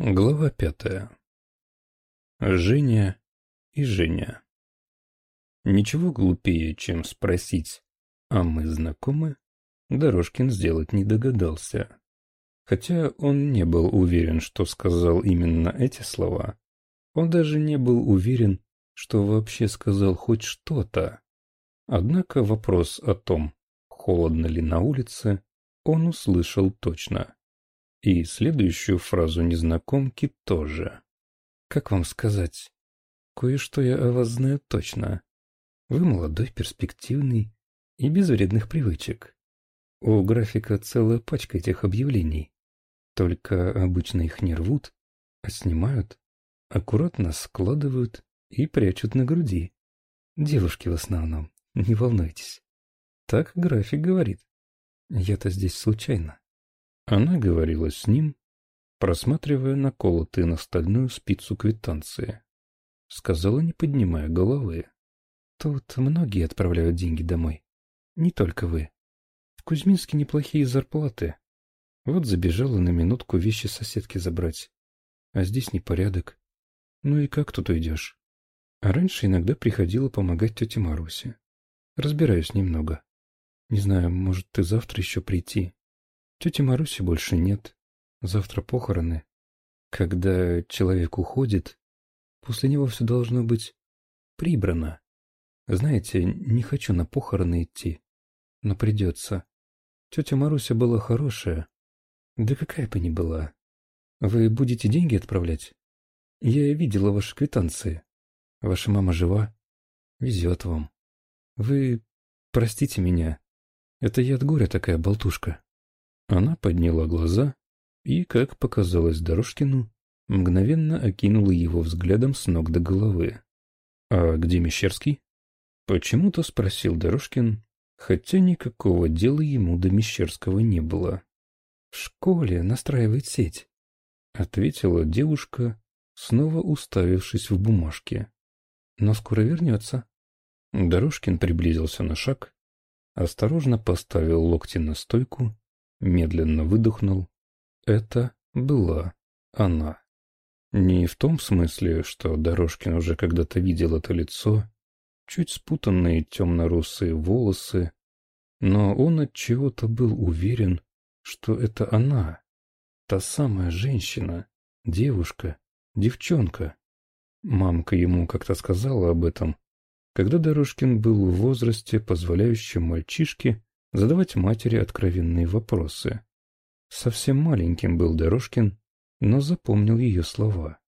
Глава пятая. Женя и Женя. Ничего глупее, чем спросить, а мы знакомы, Дорожкин сделать не догадался. Хотя он не был уверен, что сказал именно эти слова, он даже не был уверен, что вообще сказал хоть что-то. Однако вопрос о том, холодно ли на улице, он услышал точно. И следующую фразу незнакомки тоже. Как вам сказать? Кое-что я о вас знаю точно. Вы молодой, перспективный и без вредных привычек. У графика целая пачка этих объявлений. Только обычно их не рвут, а снимают, аккуратно складывают и прячут на груди. Девушки в основном, не волнуйтесь. Так график говорит. Я-то здесь случайно. Она говорила с ним, просматривая наколотые на стальную спицу квитанции. Сказала, не поднимая головы. Тут многие отправляют деньги домой. Не только вы. В Кузьминске неплохие зарплаты. Вот забежала на минутку вещи соседки забрать. А здесь непорядок. Ну и как тут уйдешь? А раньше иногда приходила помогать тете Марусе. Разбираюсь немного. Не знаю, может, ты завтра еще прийти. Тети Маруси больше нет. Завтра похороны. Когда человек уходит, после него все должно быть прибрано. Знаете, не хочу на похороны идти, но придется. Тетя Маруся была хорошая. Да какая бы ни была. Вы будете деньги отправлять? Я видела ваши квитанции. Ваша мама жива? Везет вам. Вы простите меня. Это я от горя такая болтушка. Она подняла глаза и, как показалось Дорожкину, мгновенно окинула его взглядом с ног до головы. «А где Мещерский?» Почему-то спросил Дорожкин, хотя никакого дела ему до Мещерского не было. «В школе настраивает сеть», — ответила девушка, снова уставившись в бумажке. «Но скоро вернется». Дорожкин приблизился на шаг, осторожно поставил локти на стойку медленно выдохнул. Это была она. Не в том смысле, что Дорожкин уже когда-то видел это лицо, чуть спутанные темно-русые волосы, но он от чего-то был уверен, что это она, та самая женщина, девушка, девчонка. Мамка ему как-то сказала об этом, когда Дорожкин был в возрасте, позволяющем мальчишке задавать матери откровенные вопросы. Совсем маленьким был Дорожкин, но запомнил ее слова.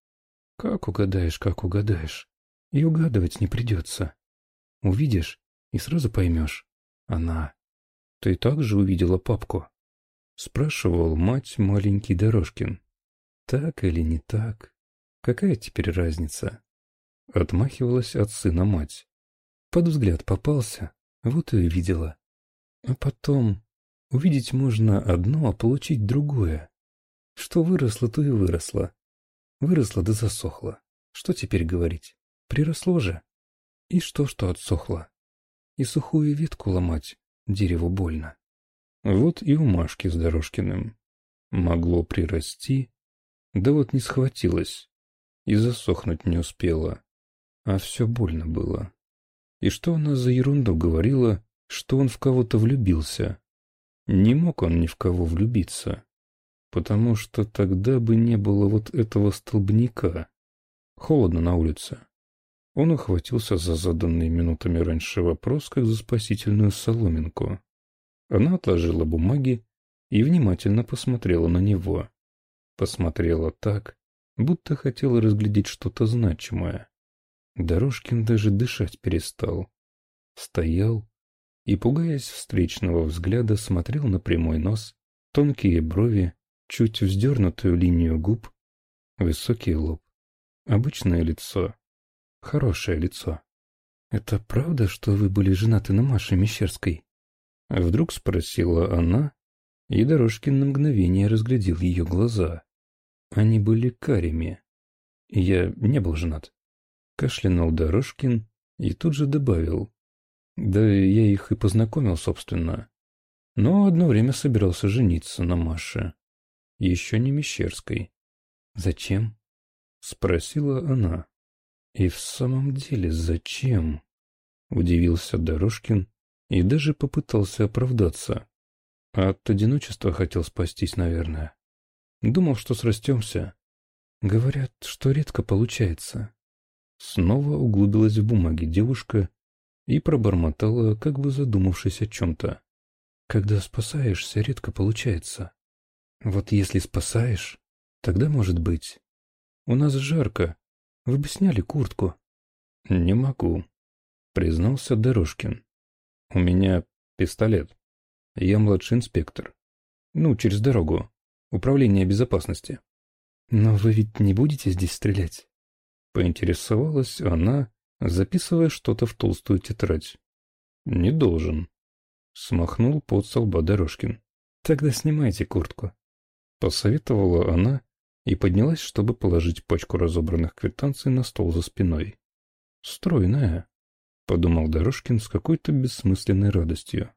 «Как угадаешь, как угадаешь. И угадывать не придется. Увидишь и сразу поймешь. Она. Ты также увидела папку?» Спрашивал мать маленький Дорожкин. «Так или не так? Какая теперь разница?» Отмахивалась от сына мать. Под взгляд попался, вот и увидела. А потом увидеть можно одно, а получить другое. Что выросло, то и выросло. Выросло да засохло. Что теперь говорить? Приросло же. И что, что отсохло? И сухую ветку ломать дереву больно. Вот и у Машки с Дорожкиным. Могло прирасти, да вот не схватилось и засохнуть не успела. А все больно было. И что она за ерунду говорила, что он в кого-то влюбился. Не мог он ни в кого влюбиться, потому что тогда бы не было вот этого столбняка. Холодно на улице. Он ухватился за заданный минутами раньше вопрос, как за спасительную соломинку. Она отложила бумаги и внимательно посмотрела на него. Посмотрела так, будто хотела разглядеть что-то значимое. Дорожкин даже дышать перестал. Стоял, и, пугаясь встречного взгляда, смотрел на прямой нос, тонкие брови, чуть вздернутую линию губ, высокий лоб. Обычное лицо. Хорошее лицо. «Это правда, что вы были женаты на Маше Мещерской?» Вдруг спросила она, и Дорожкин на мгновение разглядел ее глаза. Они были карими. Я не был женат. Кашлянул Дорожкин и тут же добавил. Да я их и познакомил, собственно. Но одно время собирался жениться на Маше. Еще не Мещерской. «Зачем?» — спросила она. «И в самом деле зачем?» — удивился Дорожкин и даже попытался оправдаться. От одиночества хотел спастись, наверное. Думал, что срастемся. Говорят, что редко получается. Снова углубилась в бумаги девушка и пробормотала, как бы задумавшись о чем-то. Когда спасаешься, редко получается. Вот если спасаешь, тогда может быть. У нас жарко. Вы бы сняли куртку. Не могу, признался Дорожкин. У меня пистолет. Я младший инспектор. Ну, через дорогу. Управление безопасности. Но вы ведь не будете здесь стрелять? Поинтересовалась она, записывая что-то в толстую тетрадь. Не должен. Смахнул под со лба Дорожкин. Тогда снимайте куртку. Посоветовала она и поднялась, чтобы положить пачку разобранных квитанций на стол за спиной. Стройная, подумал Дорожкин с какой-то бессмысленной радостью.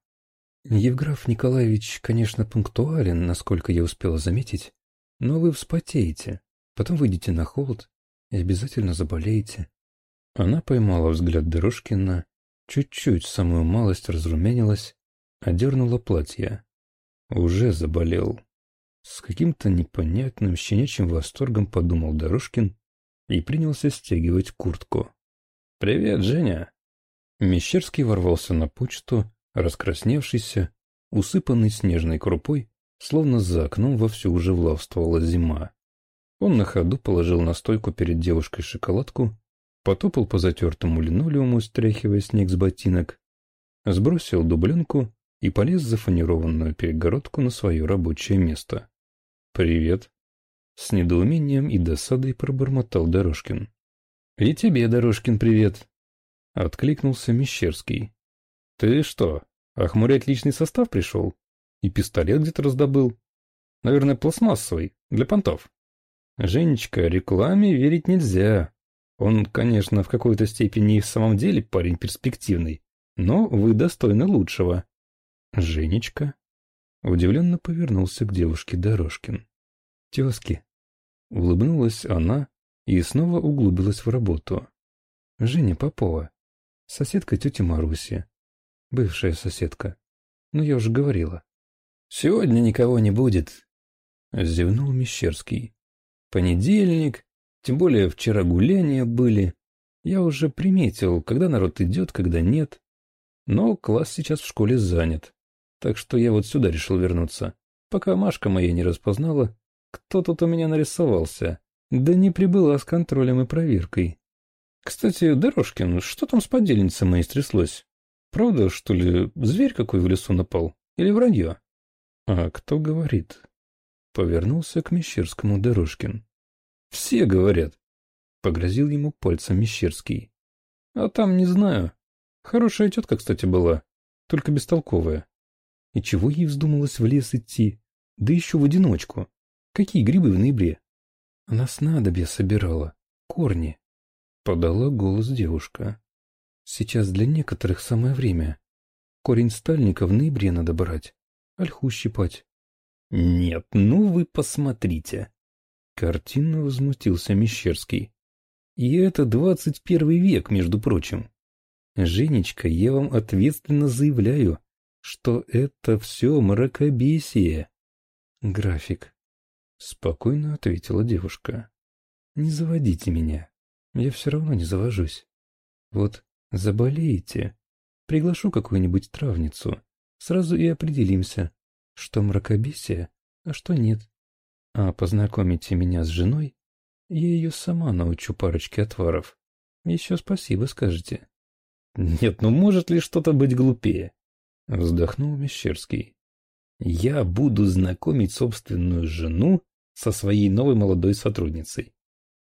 Евграф Николаевич, конечно, пунктуален, насколько я успела заметить, но вы вспотеете, потом выйдете на холод и обязательно заболеете. Она поймала взгляд Дорожкина, чуть-чуть, самую малость разрумянилась, одернула платье. Уже заболел. С каким-то непонятным щенячьим восторгом подумал Дорожкин и принялся стягивать куртку. «Привет, Женя!» Мещерский ворвался на почту, Раскрасневшийся, усыпанный снежной крупой, словно за окном вовсю уже влавствовала зима. Он на ходу положил на стойку перед девушкой шоколадку, потопал по затертому линолеуму, стряхивая снег с ботинок, сбросил дубленку и полез за фанерованную перегородку на свое рабочее место. «Привет!» С недоумением и досадой пробормотал Дорожкин. «И тебе, Дорожкин, привет!» Откликнулся Мещерский. Ты что, охмурять личный состав пришел? И пистолет где-то раздобыл? Наверное, пластмассовый, для понтов. Женечка, рекламе верить нельзя. Он, конечно, в какой-то степени и в самом деле парень перспективный, но вы достойны лучшего. Женечка? Удивленно повернулся к девушке Дорожкин. Тезки. Улыбнулась она и снова углубилась в работу. Женя Попова, соседка тети Маруси, бывшая соседка. Но я уже говорила. «Сегодня никого не будет», — зевнул Мещерский. «Понедельник, тем более вчера гуляния были. Я уже приметил, когда народ идет, когда нет. Но класс сейчас в школе занят. Так что я вот сюда решил вернуться. Пока Машка моя не распознала, кто тут у меня нарисовался. Да не прибыла с контролем и проверкой. Кстати, Дорожкин, что там с подельницей моей стряслось? Правда, что ли, зверь какой в лесу напал? Или вранье? А кто говорит? Повернулся к Мещерскому Дорожкин. Все говорят. Погрозил ему пальцем Мещерский. А там не знаю. Хорошая тетка, кстати, была. Только бестолковая. И чего ей вздумалось в лес идти? Да еще в одиночку. Какие грибы в ноябре? Она снадобья собирала. Корни. Подала голос девушка. Сейчас для некоторых самое время. Корень стальника в ноябре надо брать, ольху щипать. Нет, ну вы посмотрите. Картинно возмутился Мещерский. И это двадцать первый век, между прочим. Женечка, я вам ответственно заявляю, что это все мракобесие. График. Спокойно ответила девушка. Не заводите меня. Я все равно не завожусь. Вот Заболеете? Приглашу какую-нибудь травницу. Сразу и определимся, что мракобесие, а что нет. А познакомите меня с женой, я ее сама научу парочке отваров. Еще спасибо скажете. Нет, ну может ли что-то быть глупее? Вздохнул Мещерский. Я буду знакомить собственную жену со своей новой молодой сотрудницей.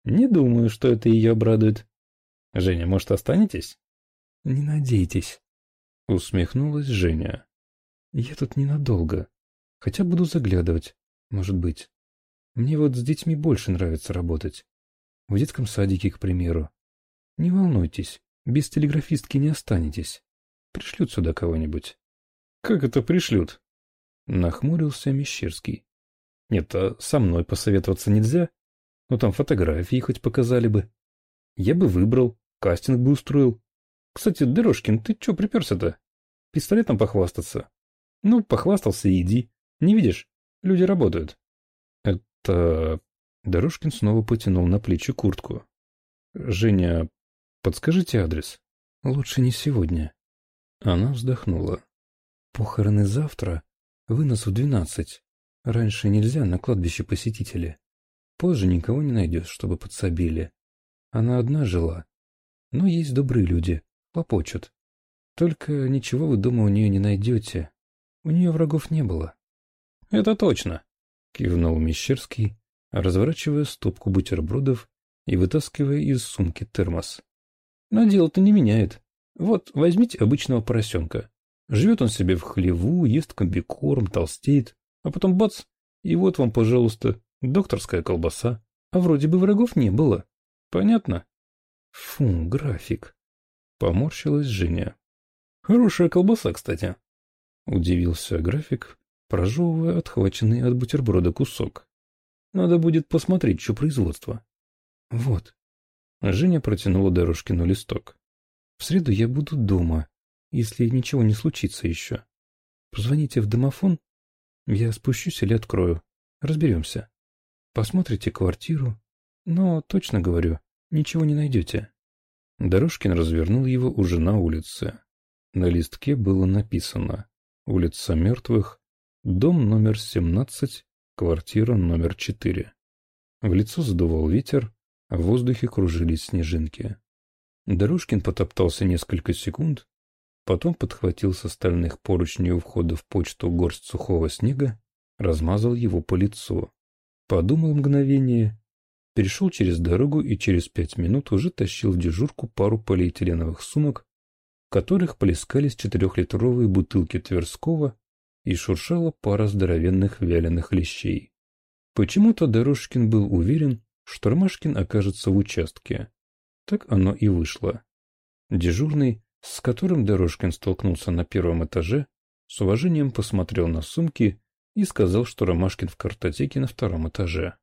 Не думаю, что это ее обрадует. Женя, может, останетесь? Не надейтесь, усмехнулась Женя. Я тут ненадолго, хотя буду заглядывать, может быть. Мне вот с детьми больше нравится работать. В детском садике, к примеру. Не волнуйтесь, без телеграфистки не останетесь. Пришлют сюда кого-нибудь. Как это пришлют? Нахмурился Мещерский. Нет, а со мной посоветоваться нельзя? Ну там фотографии хоть показали бы. Я бы выбрал, кастинг бы устроил. Кстати, Дорожкин, ты чё приперся-то? Пистолетом похвастаться? Ну, похвастался и иди. Не видишь? Люди работают. Это... Дорожкин снова потянул на плечи куртку. Женя, подскажите адрес. Лучше не сегодня. Она вздохнула. Похороны завтра, вынос в двенадцать. Раньше нельзя на кладбище посетители. Позже никого не найдешь, чтобы подсобили. Она одна жила. Но есть добрые люди, попочут. Только ничего вы дома у нее не найдете. У нее врагов не было. — Это точно, — кивнул Мещерский, разворачивая стопку бутербродов и вытаскивая из сумки термос. — Но дело-то не меняет. Вот, возьмите обычного поросенка. Живет он себе в хлеву, ест комбикорм, толстеет, а потом бац, и вот вам, пожалуйста, докторская колбаса. А вроде бы врагов не было. Понятно? Фу, график. Поморщилась Женя. Хорошая колбаса, кстати. Удивился график, прожевывая отхваченный от бутерброда кусок. Надо будет посмотреть, что производство. Вот. Женя протянула Дорожкину листок. В среду я буду дома, если ничего не случится еще. Позвоните в домофон, я спущусь или открою. Разберемся. Посмотрите квартиру. Но, точно говорю, ничего не найдете. Дорожкин развернул его уже на улице. На листке было написано «Улица мертвых, дом номер 17, квартира номер 4». В лицо задувал ветер, а в воздухе кружились снежинки. Дорожкин потоптался несколько секунд, потом подхватил с остальных поручней у входа в почту горсть сухого снега, размазал его по лицу. Подумал мгновение, перешел через дорогу и через пять минут уже тащил в дежурку пару полиэтиленовых сумок, в которых плескались четырехлитровые бутылки Тверского и шуршала пара здоровенных вяленых лещей. Почему-то Дорожкин был уверен, что Ромашкин окажется в участке. Так оно и вышло. Дежурный, с которым Дорожкин столкнулся на первом этаже, с уважением посмотрел на сумки и сказал, что Ромашкин в картотеке на втором этаже.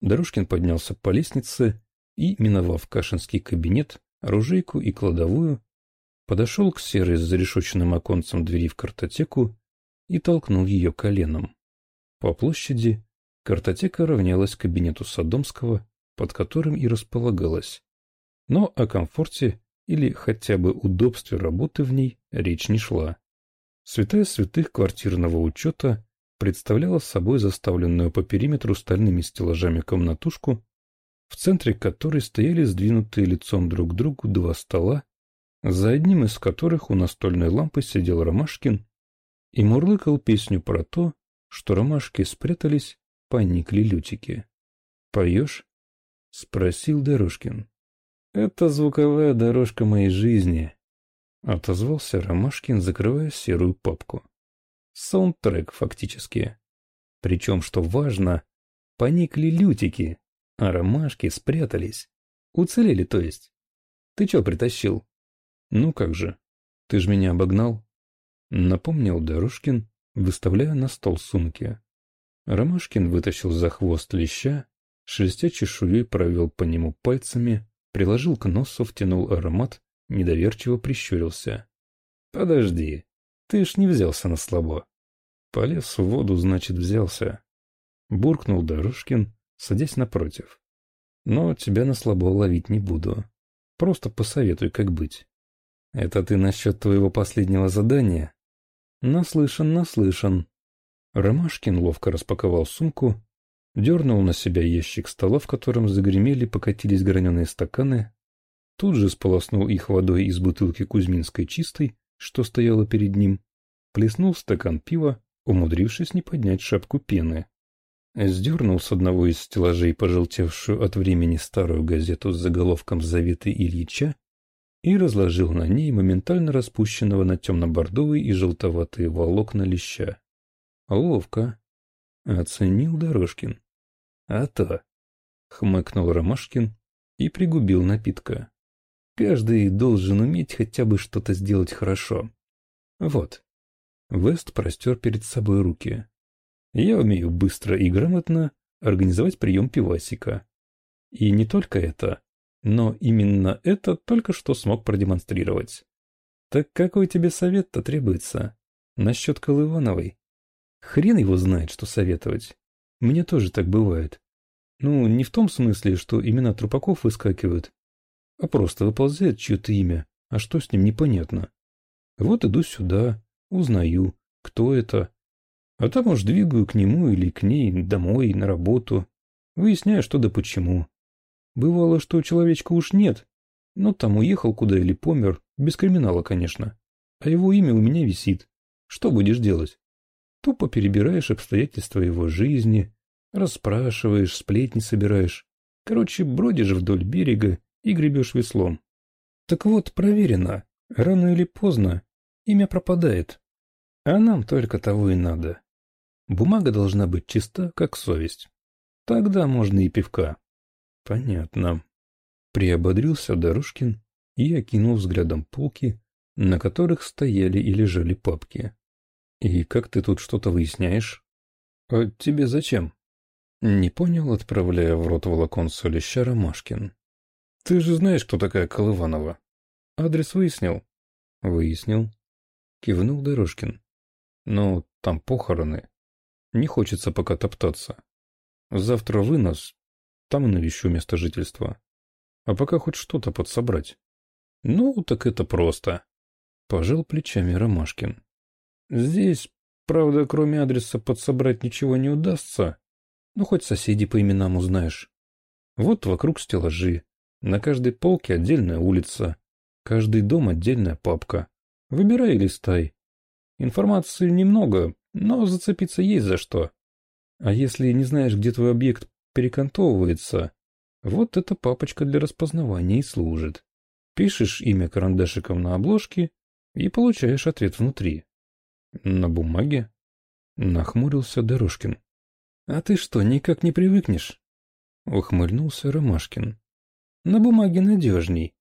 Дорожкин поднялся по лестнице и, миновав Кашинский кабинет, оружейку и кладовую, подошел к серой с зарешоченным оконцем двери в картотеку и толкнул ее коленом. По площади картотека равнялась кабинету Содомского, под которым и располагалась. Но о комфорте или хотя бы удобстве работы в ней речь не шла. Святая святых квартирного учета представляла собой заставленную по периметру стальными стеллажами комнатушку, в центре которой стояли сдвинутые лицом друг к другу два стола, за одним из которых у настольной лампы сидел Ромашкин и мурлыкал песню про то, что ромашки спрятались, поникли лютики. «Поешь?» — спросил Дорожкин. «Это звуковая дорожка моей жизни», — отозвался Ромашкин, закрывая серую папку. Саундтрек фактически. Причем, что важно, поникли лютики, а ромашки спрятались. Уцелели, то есть. Ты чё притащил? Ну как же, ты ж меня обогнал. Напомнил Дорожкин, выставляя на стол сумки. Ромашкин вытащил за хвост леща, шелестя чешуей провел по нему пальцами, приложил к носу, втянул аромат, недоверчиво прищурился. — Подожди, ты ж не взялся на слабо. Полез в воду, значит, взялся. Буркнул Дорожкин, садясь напротив. Но тебя на слабо ловить не буду. Просто посоветуй, как быть. Это ты насчет твоего последнего задания? Наслышан, наслышан. Ромашкин ловко распаковал сумку, дернул на себя ящик стола, в котором загремели, покатились граненые стаканы, тут же сполоснул их водой из бутылки Кузьминской чистой, что стояла перед ним, плеснул стакан пива, умудрившись не поднять шапку пены. Сдернул с одного из стеллажей пожелтевшую от времени старую газету с заголовком «Заветы Ильича» и разложил на ней моментально распущенного на темно-бордовые и желтоватые волокна леща. Ловко. Оценил Дорожкин. А то, хмыкнул Ромашкин и пригубил напитка. Каждый должен уметь хотя бы что-то сделать хорошо. Вот. Вест простер перед собой руки. Я умею быстро и грамотно организовать прием пивасика. И не только это, но именно это только что смог продемонстрировать. Так какой тебе совет-то требуется? Насчет Колывановой? Хрен его знает, что советовать. Мне тоже так бывает. Ну, не в том смысле, что имена трупаков выскакивают, а просто выползает чье-то имя, а что с ним непонятно. Вот иду сюда, узнаю, кто это. А там уж двигаю к нему или к ней домой, на работу, выясняю, что да почему. Бывало, что человечка уж нет, но там уехал куда или помер, без криминала, конечно. А его имя у меня висит. Что будешь делать? Тупо перебираешь обстоятельства его жизни, расспрашиваешь, сплетни собираешь. Короче, бродишь вдоль берега и гребешь веслом. Так вот, проверено, рано или поздно имя пропадает. А нам только того и надо. Бумага должна быть чиста, как совесть. Тогда можно и пивка. Понятно. Приободрился Дорожкин и окинул взглядом полки, на которых стояли и лежали папки. И как ты тут что-то выясняешь? А тебе зачем? Не понял, отправляя в рот волокон солища Ромашкин. Ты же знаешь, кто такая Колыванова. Адрес выяснил? Выяснил. Кивнул Дорожкин. Но там похороны. Не хочется пока топтаться. Завтра вынос, там и навещу место жительства. А пока хоть что-то подсобрать. Ну, так это просто. Пожал плечами Ромашкин. Здесь, правда, кроме адреса подсобрать ничего не удастся. Ну, хоть соседей по именам узнаешь. Вот вокруг стеллажи. На каждой полке отдельная улица. Каждый дом отдельная папка. Выбирай и листай. Информации немного, но зацепиться есть за что. А если не знаешь, где твой объект перекантовывается, вот эта папочка для распознавания и служит. Пишешь имя карандашиком на обложке и получаешь ответ внутри. На бумаге? Нахмурился Дорожкин. А ты что, никак не привыкнешь? Ухмыльнулся Ромашкин. На бумаге надежней.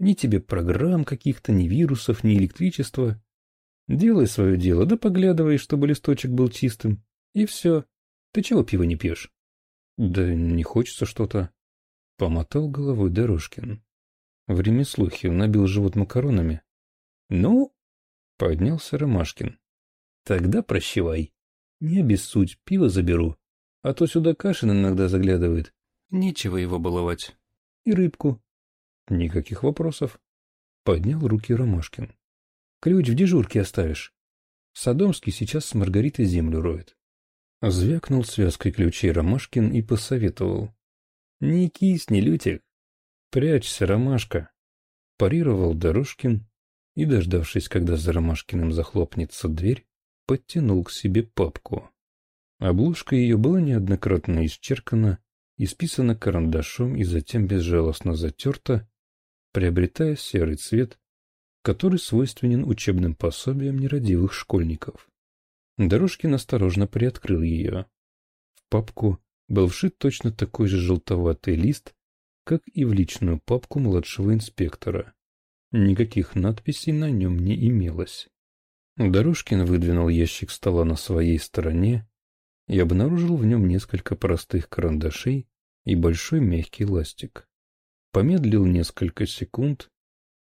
Ни тебе программ каких-то, ни вирусов, ни электричества. Делай свое дело, да поглядывай, чтобы листочек был чистым. И все. Ты чего пиво не пьешь? Да не хочется что-то. Помотал головой Дорожкин. В ремеслухе набил живот макаронами. Ну, поднялся Ромашкин. Тогда прощевай. Не обессудь, пиво заберу. А то сюда Кашин иногда заглядывает. Нечего его баловать. И рыбку. Никаких вопросов. Поднял руки Ромашкин. Ключ в дежурке оставишь. Садомский сейчас с Маргаритой землю роет. Звякнул связкой ключей Ромашкин и посоветовал. Не кисни, Лютик. Прячься, Ромашка. Парировал Дорожкин и, дождавшись, когда за Ромашкиным захлопнется дверь, подтянул к себе папку. Обложка ее была неоднократно исчеркана, исписана карандашом и затем безжалостно затерта, приобретая серый цвет, который свойственен учебным пособиям нерадивых школьников. Дорожкин осторожно приоткрыл ее. В папку был вшит точно такой же желтоватый лист, как и в личную папку младшего инспектора. Никаких надписей на нем не имелось. Дорожкин выдвинул ящик стола на своей стороне и обнаружил в нем несколько простых карандашей и большой мягкий ластик. Помедлил несколько секунд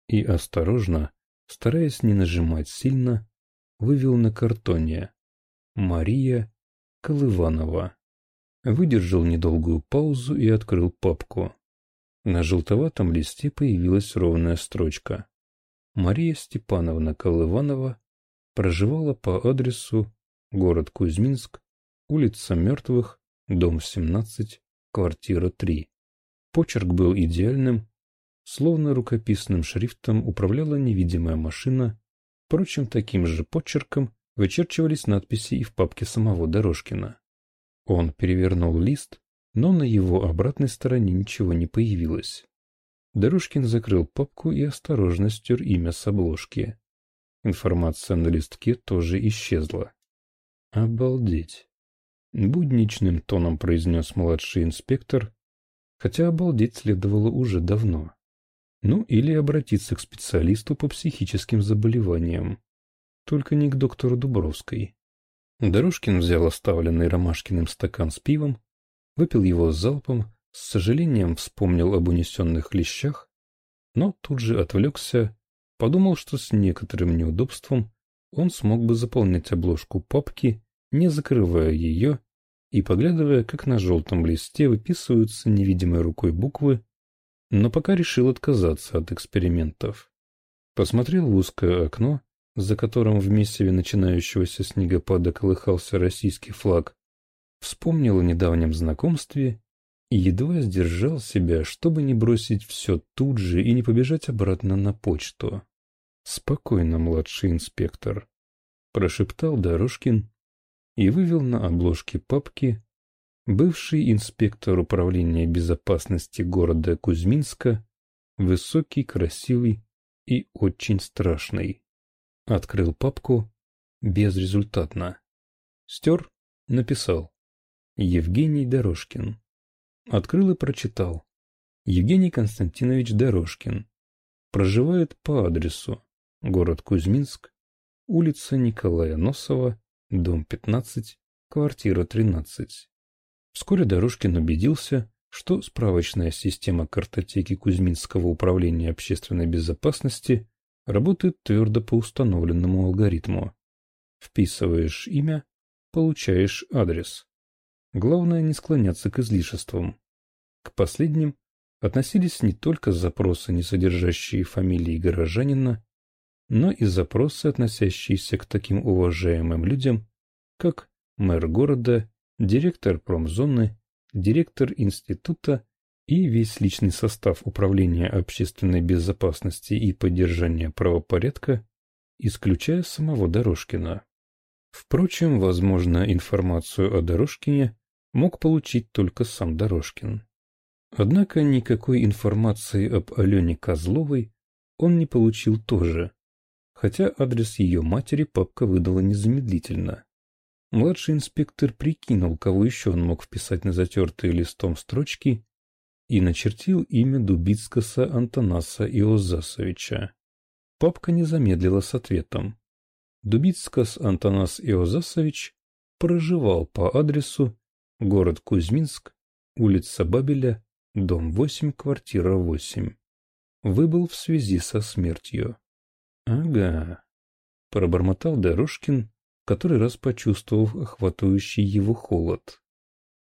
и осторожно, стараясь не нажимать сильно, вывел на картоне «Мария Колыванова». Выдержал недолгую паузу и открыл папку. На желтоватом листе появилась ровная строчка. Мария Степановна Колыванова проживала по адресу город Кузьминск, улица Мертвых, дом 17, квартира 3. Почерк был идеальным, словно рукописным шрифтом управляла невидимая машина, впрочем, таким же почерком вычерчивались надписи и в папке самого Дорожкина. Он перевернул лист, но на его обратной стороне ничего не появилось. Дорожкин закрыл папку и осторожно стер имя с обложки. Информация на листке тоже исчезла. «Обалдеть!» — будничным тоном произнес младший инспектор, хотя обалдеть следовало уже давно. Ну, или обратиться к специалисту по психическим заболеваниям. Только не к доктору Дубровской. Дорожкин взял оставленный Ромашкиным стакан с пивом, выпил его залпом, с сожалением вспомнил об унесенных лещах, но тут же отвлекся, подумал, что с некоторым неудобством он смог бы заполнять обложку папки, не закрывая ее и поглядывая, как на желтом листе выписываются невидимой рукой буквы, но пока решил отказаться от экспериментов. Посмотрел в узкое окно, за которым в месиве начинающегося снегопада колыхался российский флаг, вспомнил о недавнем знакомстве и едва сдержал себя, чтобы не бросить все тут же и не побежать обратно на почту. «Спокойно, младший инспектор», — прошептал Дорожкин и вывел на обложке папки бывший инспектор управления безопасности города Кузьминска, высокий, красивый и очень страшный. Открыл папку безрезультатно. Стер, написал. Евгений Дорожкин. Открыл и прочитал. Евгений Константинович Дорожкин. Проживает по адресу. Город Кузьминск, улица Николая Носова, дом 15, квартира 13. Вскоре Дорожкин убедился, что справочная система картотеки Кузьминского управления общественной безопасности работает твердо по установленному алгоритму. Вписываешь имя, получаешь адрес. Главное не склоняться к излишествам. К последним относились не только запросы, не содержащие фамилии горожанина, но и запросы, относящиеся к таким уважаемым людям, как мэр города директор промзоны, директор института и весь личный состав Управления общественной безопасности и поддержания правопорядка, исключая самого Дорожкина. Впрочем, возможно, информацию о Дорожкине мог получить только сам Дорожкин. Однако никакой информации об Алене Козловой он не получил тоже, хотя адрес ее матери папка выдала незамедлительно. Младший инспектор прикинул, кого еще он мог вписать на затертые листом строчки, и начертил имя Дубицкаса Антонаса Иозасовича. Папка не замедлила с ответом. Дубицкас Антонас Иозасович проживал по адресу город Кузьминск, улица Бабеля, дом 8, квартира 8. Выбыл в связи со смертью. — Ага, — пробормотал Дорожкин, который раз почувствовав охватывающий его холод.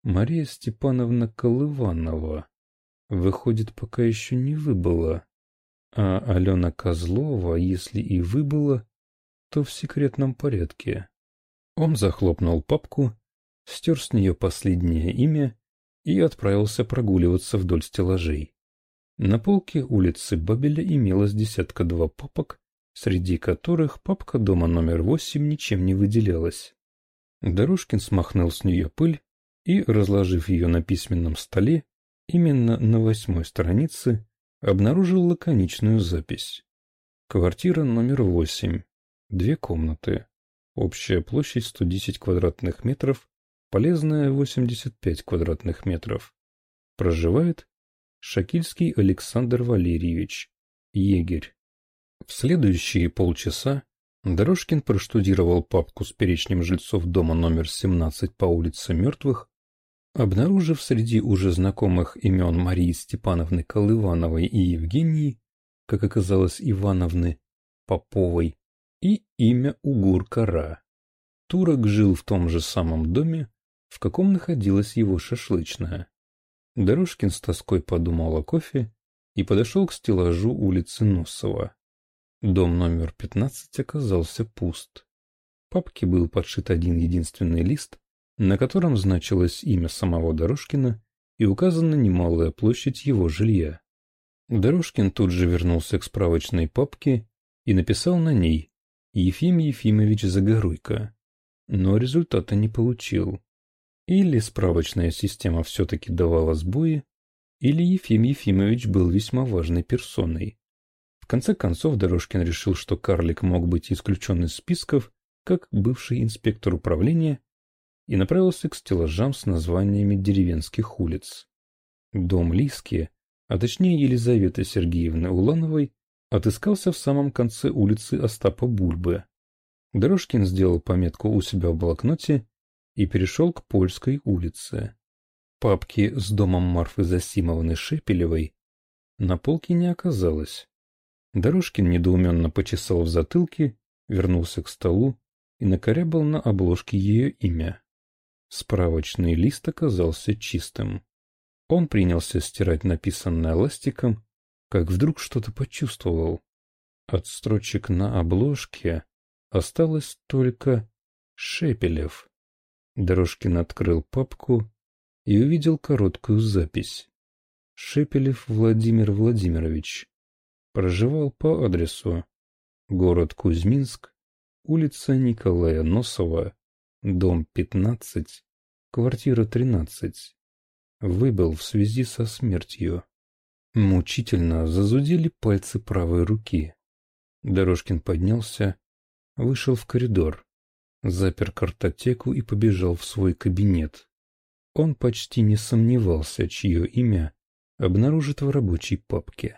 Мария Степановна Колыванова, выходит, пока еще не выбыла. А Алена Козлова, если и выбыла, то в секретном порядке. Он захлопнул папку, стер с нее последнее имя и отправился прогуливаться вдоль стеллажей. На полке улицы Бабеля имелось десятка-два папок, среди которых папка дома номер восемь ничем не выделялась. Дорожкин смахнул с нее пыль и, разложив ее на письменном столе, именно на восьмой странице, обнаружил лаконичную запись. Квартира номер восемь. Две комнаты. Общая площадь 110 квадратных метров, полезная 85 квадратных метров. Проживает Шакильский Александр Валерьевич, егерь. В следующие полчаса Дорожкин проштудировал папку с перечнем жильцов дома номер 17 по улице Мертвых, обнаружив среди уже знакомых имен Марии Степановны Колывановой и Евгении, как оказалось Ивановны, Поповой, и имя Угур-Кара. Турок жил в том же самом доме, в каком находилась его шашлычная. Дорожкин с тоской подумал о кофе и подошел к стеллажу улицы Носова. Дом номер 15 оказался пуст. Папке был подшит один единственный лист, на котором значилось имя самого Дорожкина и указана немалая площадь его жилья. Дорожкин тут же вернулся к справочной папке и написал на ней «Ефим Ефимович Загоруйко», но результата не получил. Или справочная система все-таки давала сбои, или Ефим Ефимович был весьма важной персоной конце концов Дорожкин решил, что карлик мог быть исключен из списков, как бывший инспектор управления, и направился к стеллажам с названиями деревенских улиц. Дом Лиски, а точнее Елизаветы Сергеевны Улановой, отыскался в самом конце улицы Остапа Бульбы. Дорожкин сделал пометку у себя в блокноте и перешел к Польской улице. Папки с домом Марфы Засимовны Шепелевой на полке не оказалось. Дорожкин недоуменно почесал в затылке, вернулся к столу и накорябал на обложке ее имя. Справочный лист оказался чистым. Он принялся стирать написанное ластиком, как вдруг что-то почувствовал. От строчек на обложке осталось только «Шепелев». Дорожкин открыл папку и увидел короткую запись. Шепелев Владимир Владимирович. Проживал по адресу город Кузьминск, улица Николая Носова, дом 15, квартира 13. Выбыл в связи со смертью. Мучительно зазудели пальцы правой руки. Дорожкин поднялся, вышел в коридор, запер картотеку и побежал в свой кабинет. Он почти не сомневался, чье имя обнаружит в рабочей папке.